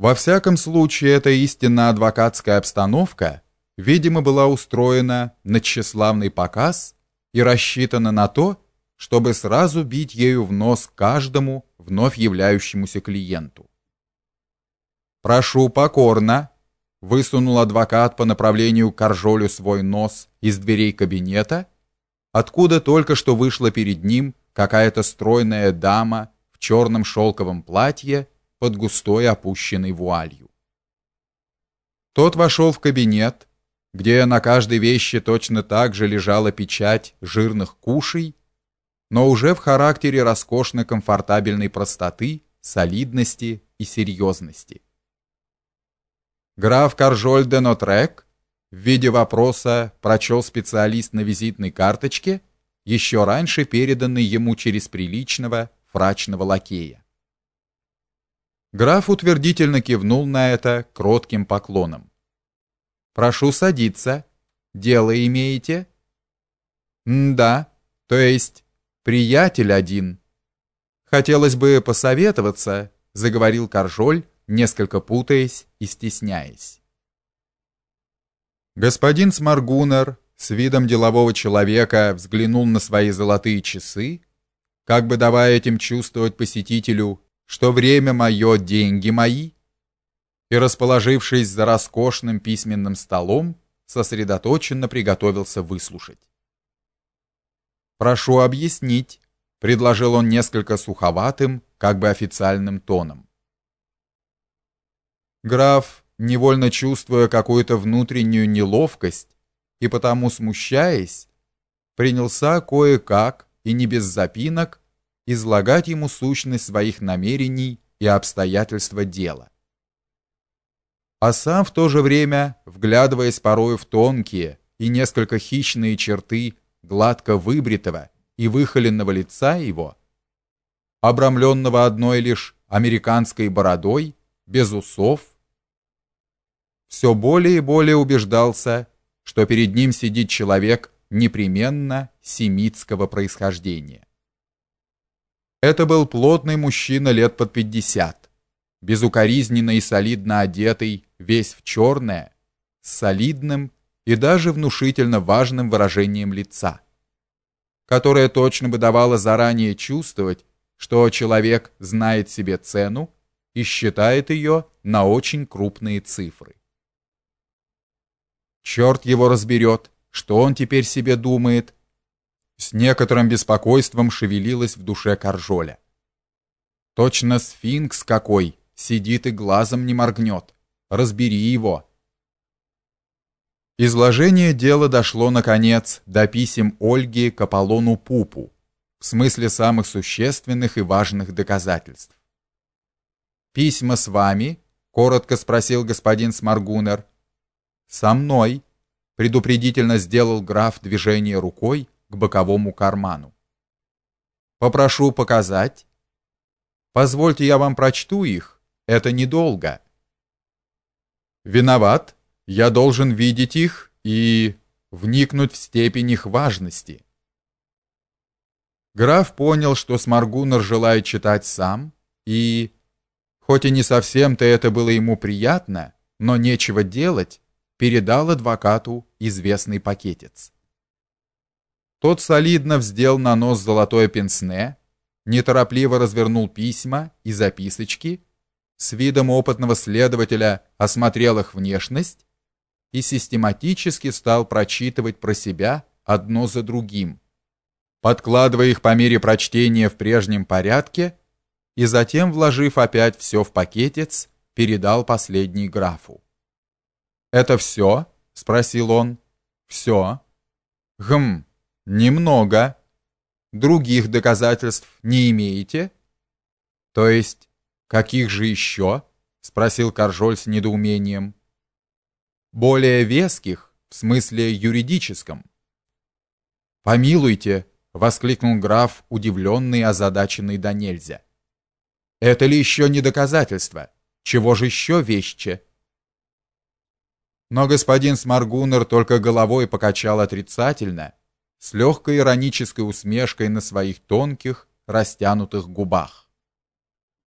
Во всяком случае, эта истинно адвокатская обстановка, видимо, была устроена на тщеславный показ и рассчитана на то, чтобы сразу бить ею в нос каждому вновь являющемуся клиенту. «Прошу покорно», — высунул адвокат по направлению к Коржолю свой нос из дверей кабинета, откуда только что вышла перед ним какая-то стройная дама в черном шелковом платье под густой опущенной вуалью. Тот вошел в кабинет, где на каждой вещи точно так же лежала печать жирных кушей, но уже в характере роскошно-комфортабельной простоты, солидности и серьезности. Граф Каржоль де Нотрек в виде вопроса прочел специалист на визитной карточке, еще раньше переданный ему через приличного фрачного лакея. Граф утвердительно кивнул на это кротким поклоном. Прошу садиться. Дело имеете? М да, то есть приятель один. Хотелось бы посоветоваться, заговорил Каржоль, несколько путаясь и стесняясь. Господин Смаргунер с видом делового человека взглянул на свои золотые часы, как бы давая этим чувствовать посетителю, что время мое, деньги мои, и, расположившись за роскошным письменным столом, сосредоточенно приготовился выслушать. «Прошу объяснить», — предложил он несколько суховатым, как бы официальным тоном. Граф, невольно чувствуя какую-то внутреннюю неловкость и потому смущаясь, принялся кое-как и не без запинок излагать ему сущность своих намерений и обстоятельства дела. А сам в то же время, вглядываясь порою в тонкие и несколько хищные черты гладко выбритого и выхоленного лица его, обрамленного одной лишь американской бородой, без усов, все более и более убеждался, что перед ним сидит человек непременно семитского происхождения. Это был плотный мужчина лет под пятьдесят, безукоризненно и солидно одетый, весь в черное, с солидным и даже внушительно важным выражением лица, которое точно бы давало заранее чувствовать, что человек знает себе цену и считает ее на очень крупные цифры. Черт его разберет, что он теперь себе думает, с некоторым беспокойством шевелилось в душе Каржоля. Точно сфинкс какой, сидит и глазом не моргнет. Разбери его. Изложение дела дошло наконец до писем Ольги к Аполлону Пупу, в смысле самых существенных и важных доказательств. Письма с вами? коротко спросил господин Смаргунер. Со мной, предупредительно сделал граф движение рукой к боковому карману. Попрошу показать. Позвольте я вам прочту их. Это недолго. Виноват. Я должен видеть их и вникнуть в степень их важности. Граф понял, что Смаргунер желает читать сам, и хоть и не совсем-то это было ему приятно, но нечего делать, передал адвокату известный пакетец. Тот солидно вздел на нос золотое пенсне, неторопливо развернул письма и записочки, с видом опытного следователя осмотрел их внешность и систематически стал прочитывать про себя одно за другим, подкладывая их по мере прочтения в прежнем порядке и затем, вложив опять все в пакетец, передал последний графу. «Это все?» — спросил он. «Все». «Гм, Немного. Других доказательств не имеете? То есть каких же еще? спросил Каржоль с недоумением. Более веских, в смысле юридическом. Помилуйте, воскликнул граф, удивленный озадаченный до нельзя. Это ли еще не доказательство? Чего же еще вещи? Но господин Смаргунер только головой покачал отрицательно с легкой иронической усмешкой на своих тонких, растянутых губах.